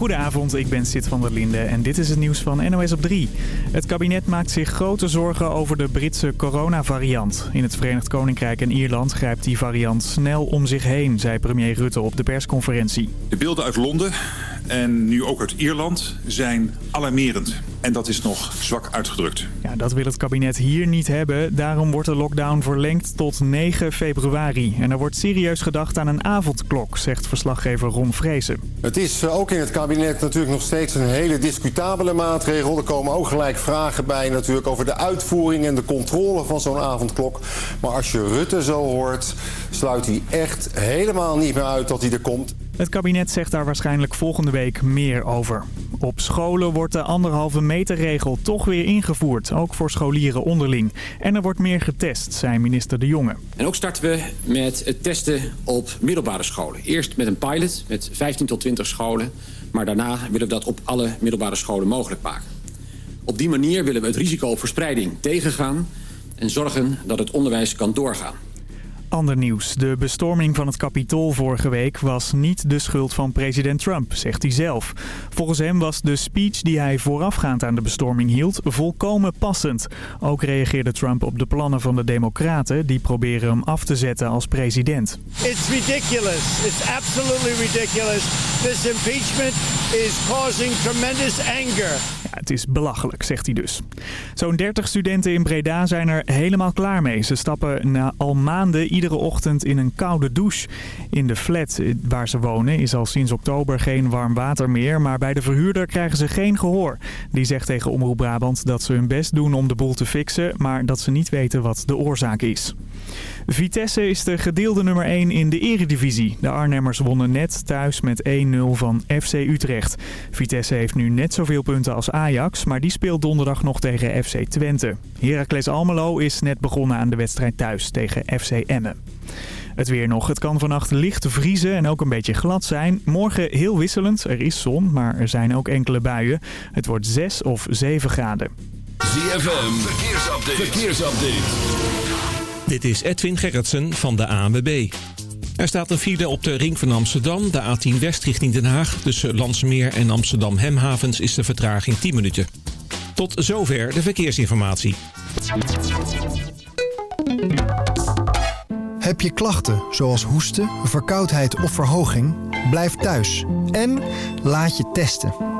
Goedenavond, ik ben Sid van der Linde en dit is het nieuws van NOS op 3. Het kabinet maakt zich grote zorgen over de Britse coronavariant. In het Verenigd Koninkrijk en Ierland grijpt die variant snel om zich heen, zei premier Rutte op de persconferentie. De beelden uit Londen en nu ook uit Ierland zijn alarmerend. En dat is nog zwak uitgedrukt. Ja, dat wil het kabinet hier niet hebben. Daarom wordt de lockdown verlengd tot 9 februari. En er wordt serieus gedacht aan een avondklok, zegt verslaggever Ron Vrezen. Het is eh, ook in het kabinet natuurlijk nog steeds een hele discutabele maatregel. Er komen ook gelijk vragen bij natuurlijk over de uitvoering en de controle van zo'n avondklok. Maar als je Rutte zo hoort, sluit hij echt helemaal niet meer uit dat hij er komt. Het kabinet zegt daar waarschijnlijk volgende week meer over. Op scholen wordt de anderhalve meter regel toch weer ingevoerd, ook voor scholieren onderling. En er wordt meer getest, zei minister De Jonge. En ook starten we met het testen op middelbare scholen. Eerst met een pilot met 15 tot 20 scholen, maar daarna willen we dat op alle middelbare scholen mogelijk maken. Op die manier willen we het risico op verspreiding tegengaan en zorgen dat het onderwijs kan doorgaan. Ander nieuws. De bestorming van het Capitool vorige week was niet de schuld van president Trump, zegt hij zelf. Volgens hem was de speech die hij voorafgaand aan de bestorming hield volkomen passend. Ook reageerde Trump op de plannen van de democraten die proberen hem af te zetten als president. It's ridiculous. It's absolutely ridiculous. This impeachment is causing tremendous anger. Het is belachelijk, zegt hij dus. Zo'n 30 studenten in Breda zijn er helemaal klaar mee. Ze stappen na al maanden iedere ochtend in een koude douche. In de flat waar ze wonen is al sinds oktober geen warm water meer. Maar bij de verhuurder krijgen ze geen gehoor. Die zegt tegen Omroep Brabant dat ze hun best doen om de boel te fixen. Maar dat ze niet weten wat de oorzaak is. Vitesse is de gedeelde nummer 1 in de eredivisie. De Arnhemmers wonnen net thuis met 1-0 van FC Utrecht. Vitesse heeft nu net zoveel punten als Ajax, maar die speelt donderdag nog tegen FC Twente. Heracles Almelo is net begonnen aan de wedstrijd thuis tegen FC Emmen. Het weer nog. Het kan vannacht licht vriezen en ook een beetje glad zijn. Morgen heel wisselend. Er is zon, maar er zijn ook enkele buien. Het wordt 6 of 7 graden. ZFM, verkeersupdate. verkeersupdate. Dit is Edwin Gerritsen van de ANWB. Er staat een file op de ring van Amsterdam, de A10 West richting Den Haag. Tussen Landsmeer en Amsterdam Hemhavens is de vertraging 10 minuten. Tot zover de verkeersinformatie. Heb je klachten zoals hoesten, verkoudheid of verhoging? Blijf thuis en laat je testen.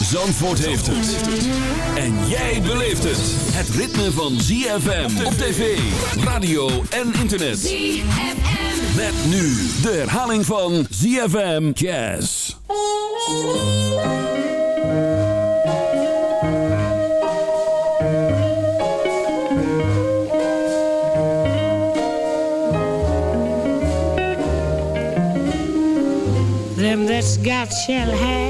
Zandvoort heeft het. En jij beleeft het. Het ritme van ZFM op tv, radio en internet. ZFM. Met nu de herhaling van ZFM Jazz. Them that's got shall have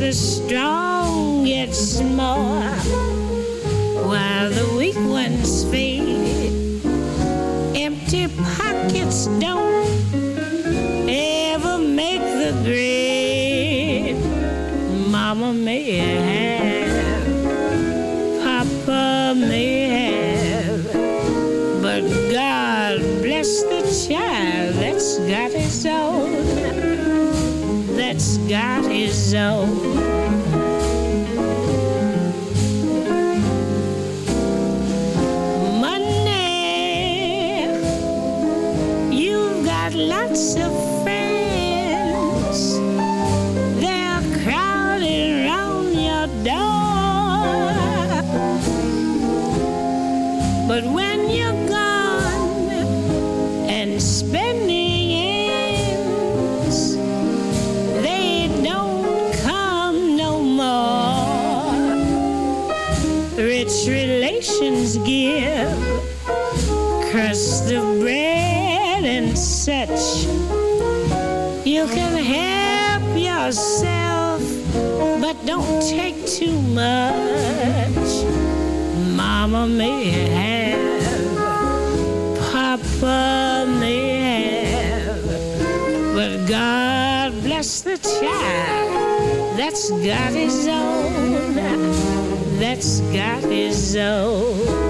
The strong get more while the weak ones fade. Empty pockets don't ever make the grade. Mama may have, Papa may have, but God bless the child that's got his own that's got his own. God bless the child that's got his own, that's got his own.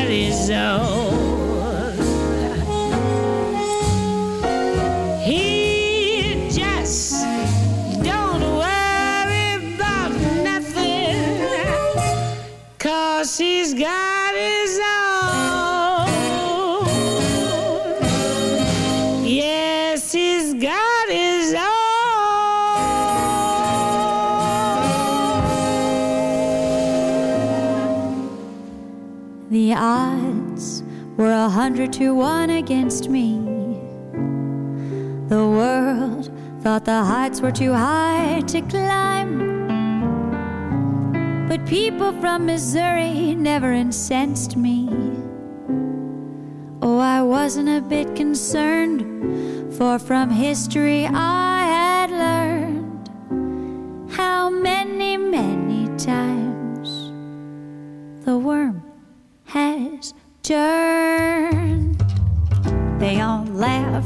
to one against me. The world thought the heights were too high to climb. But people from Missouri never incensed me. Oh, I wasn't a bit concerned, for from history I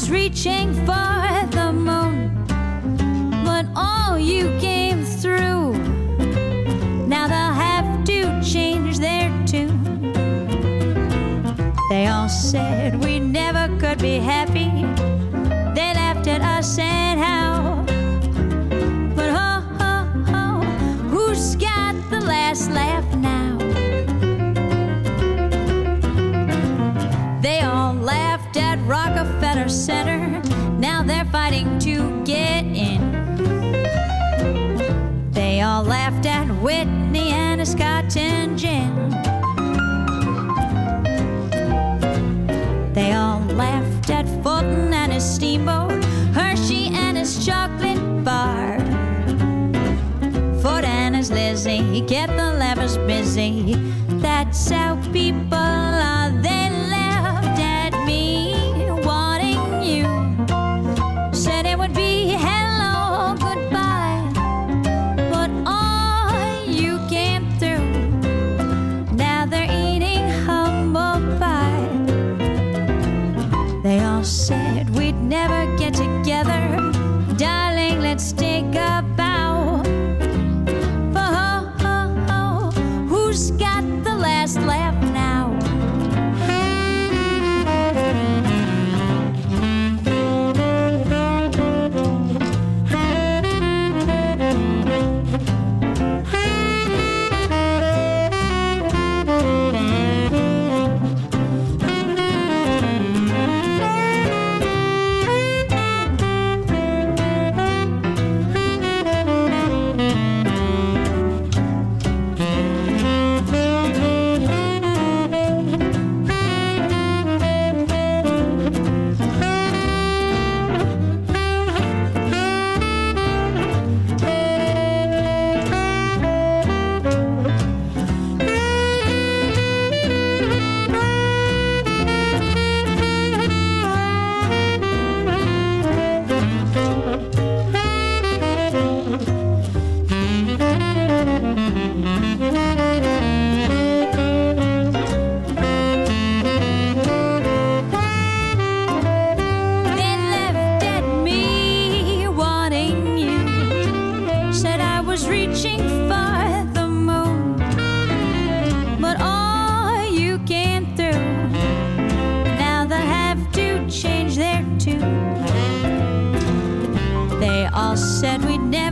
Was reaching for the moon. But all you came through. Now they'll have to change their tune. They all said we never could be happy. They laughed at us and how. But ho, ho, ho, who's got the last laugh laughed at Whitney and his cotton gin. They all laughed at Fulton and his steamboat, Hershey and his chocolate bar. Ford and his Lizzie kept the levers busy. That's how people all said we'd never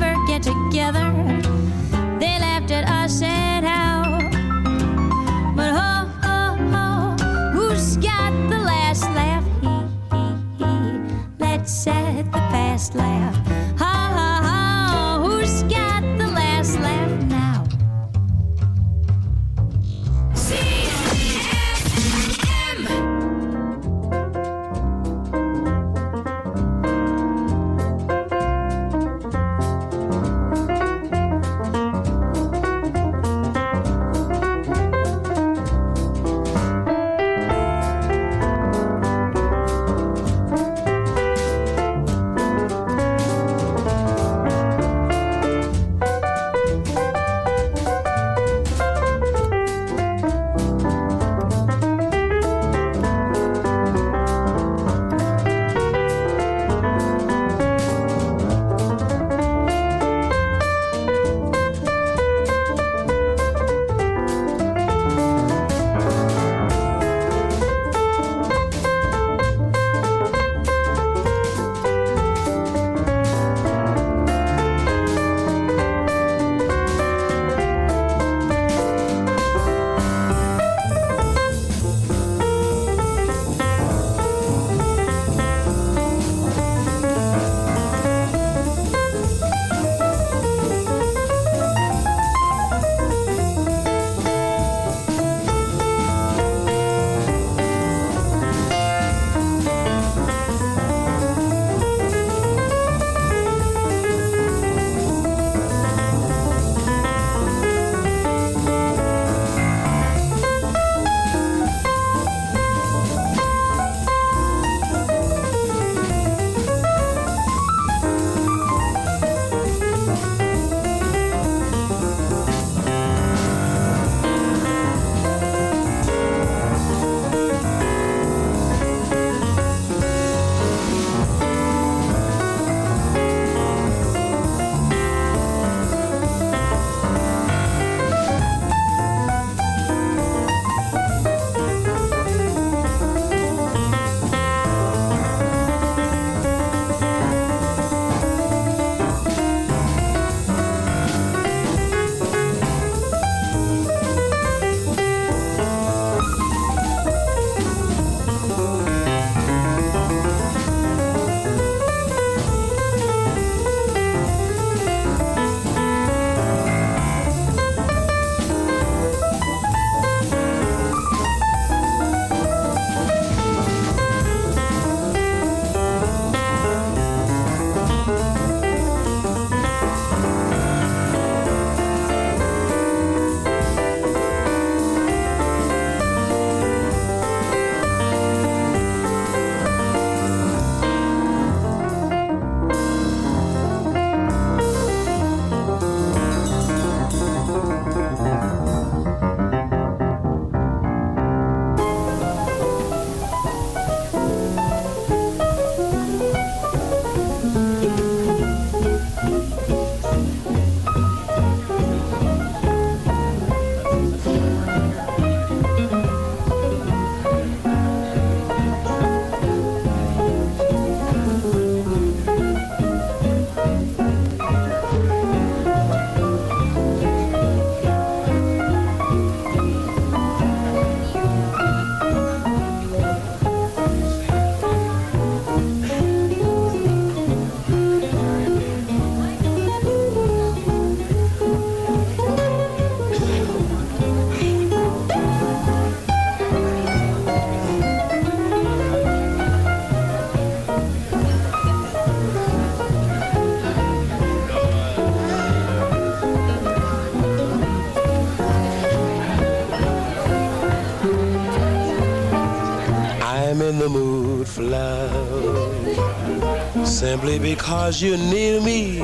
because you're near me.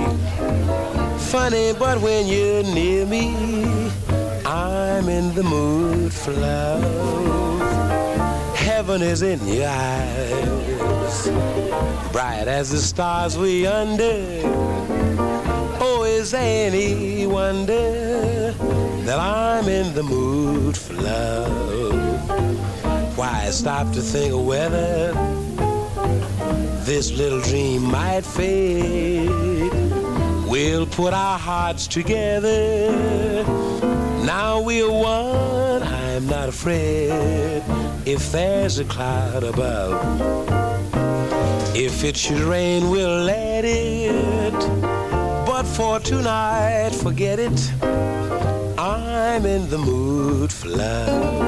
Funny, but when you're near me, I'm in the mood for love. Heaven is in your eyes, bright as the stars we under. Oh, is there any wonder that I'm in the mood for love? Why stop to think of whether this little dream might fade? We'll put our hearts together. Now we're one. I'm not afraid if there's a cloud above. If it should rain, we'll let it. But for tonight, forget it. I'm in the mood for love.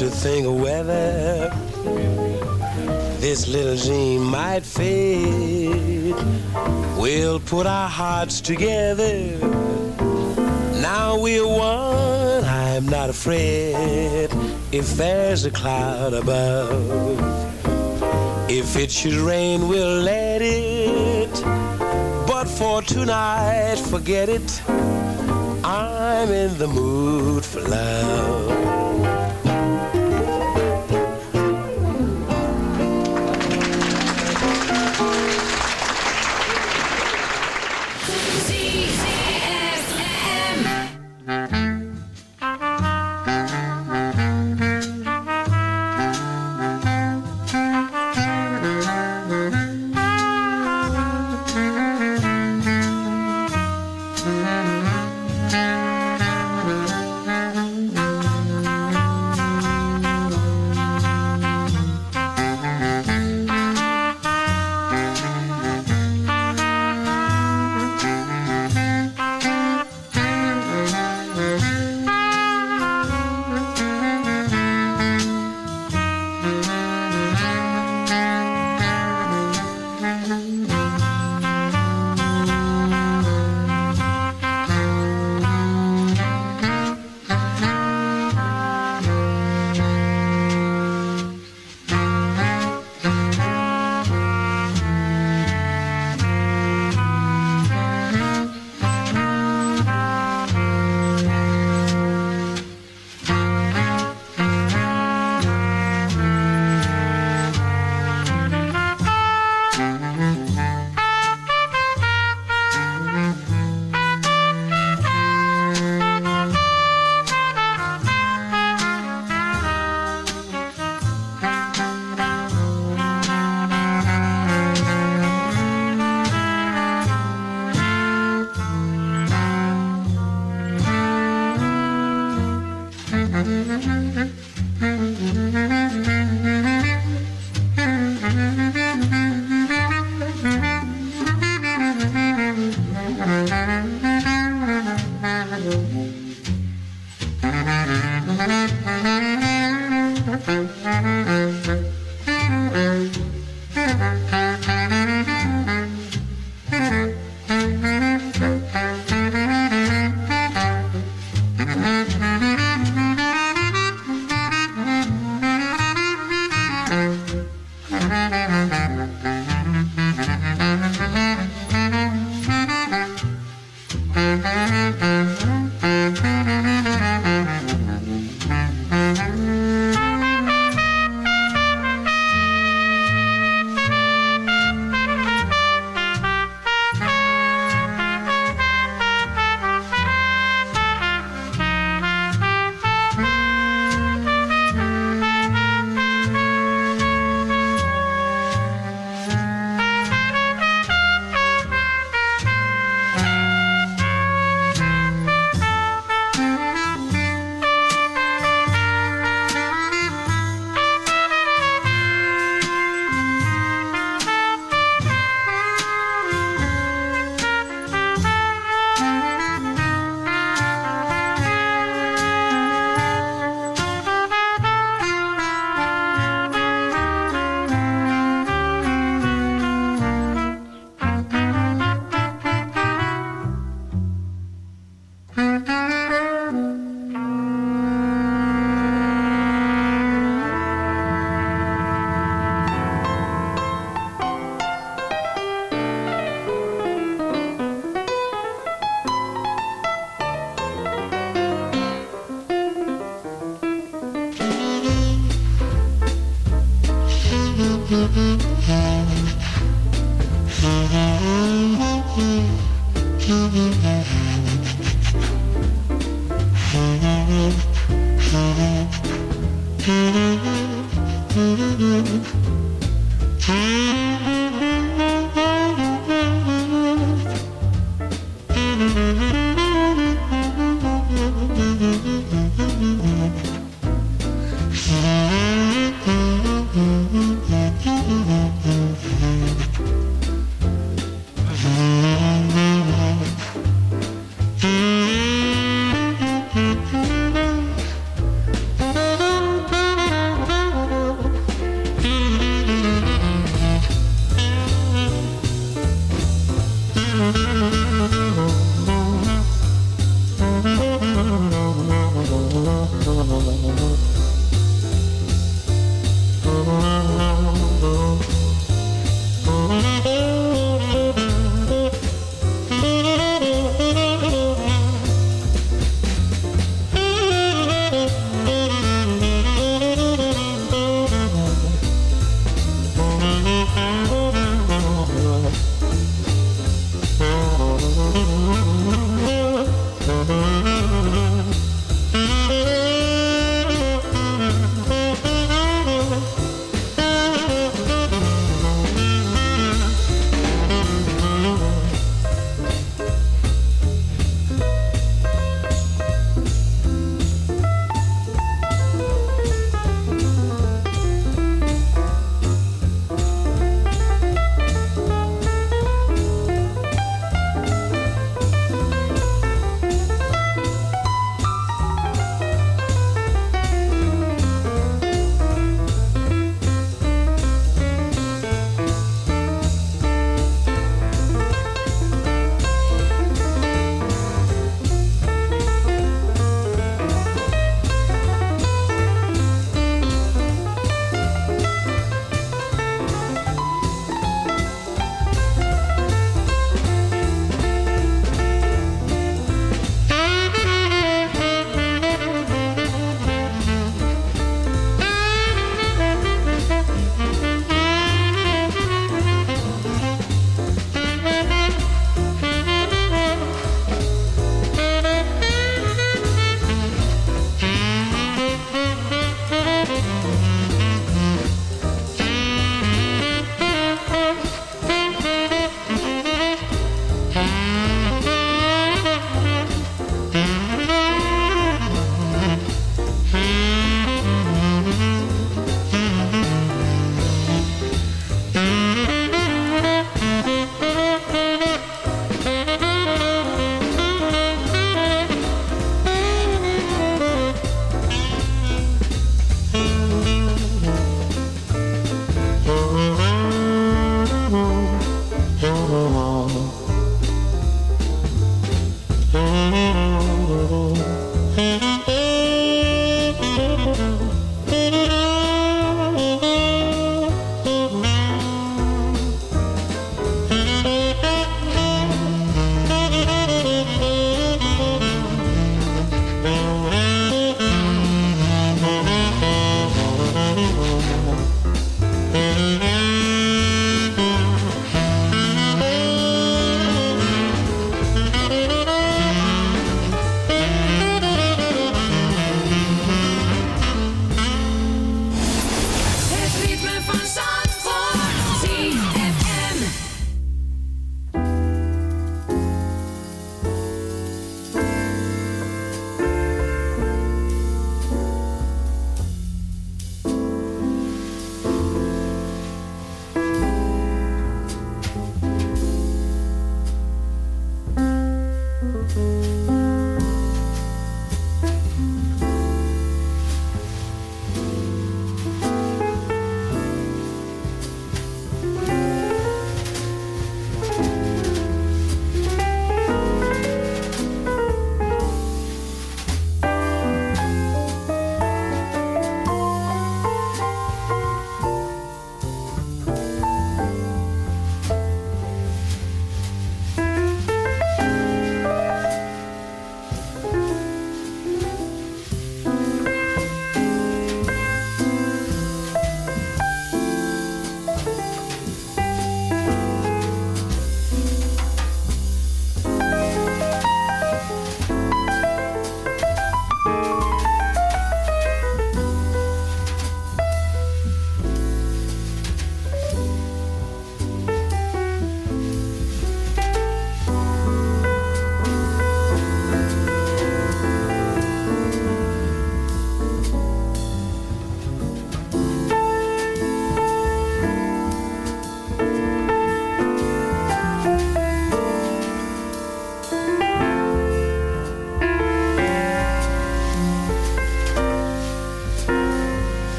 To think of whether this little dream might fade? We'll put our hearts together. Now we're one. I'm not afraid if there's a cloud above. If it should rain, we'll let it. But for tonight, forget it. I'm in the mood for love. Mm-hmm. MUZIEK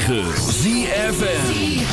106.9 ZFN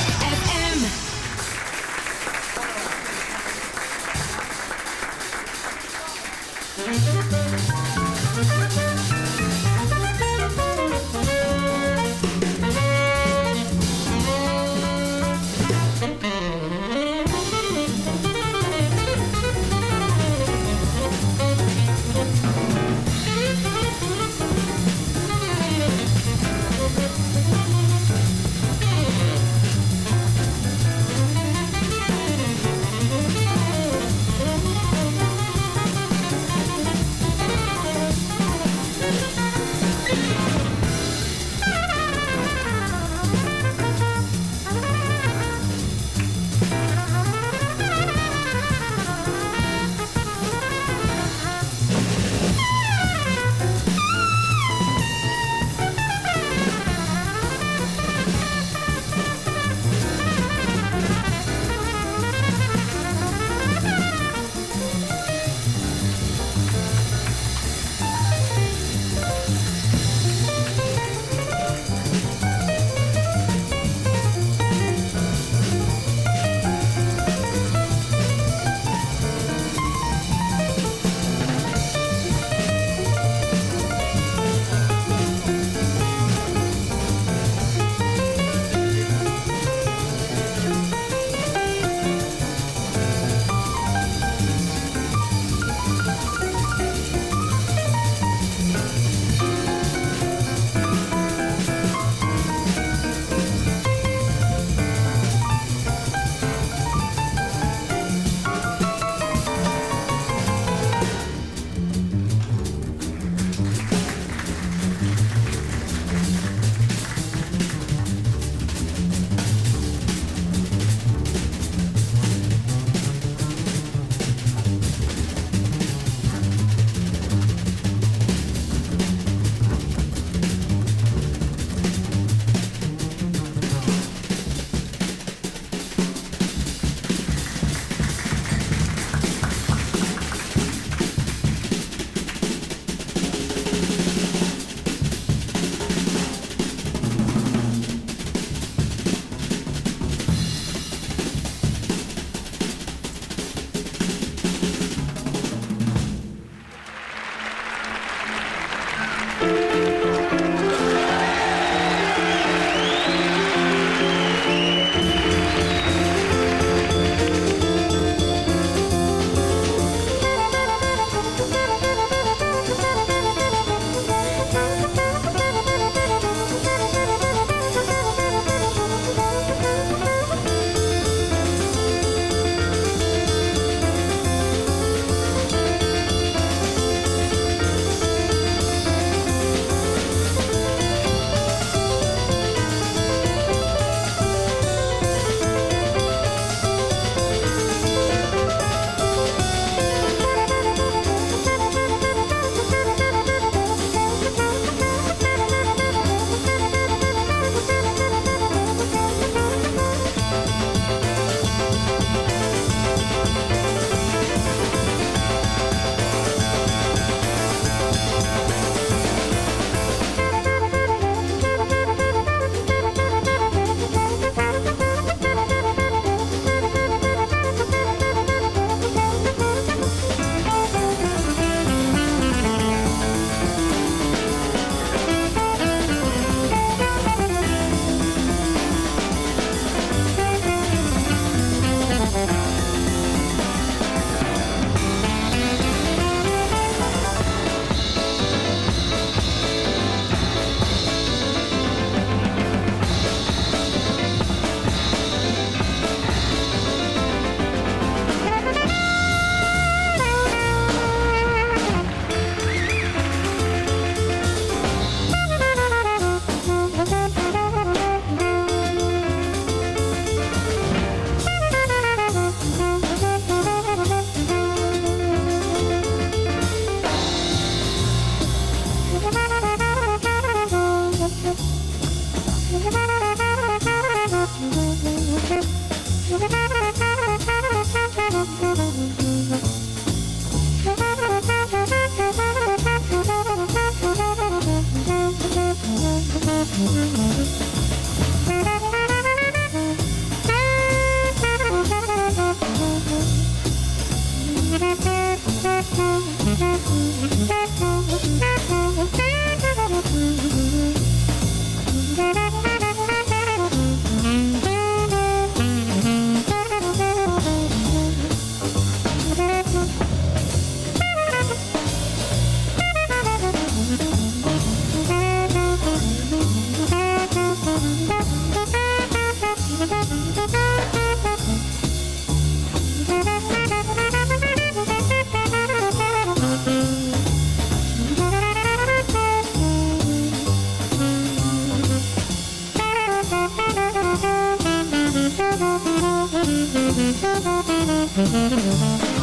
Thank you.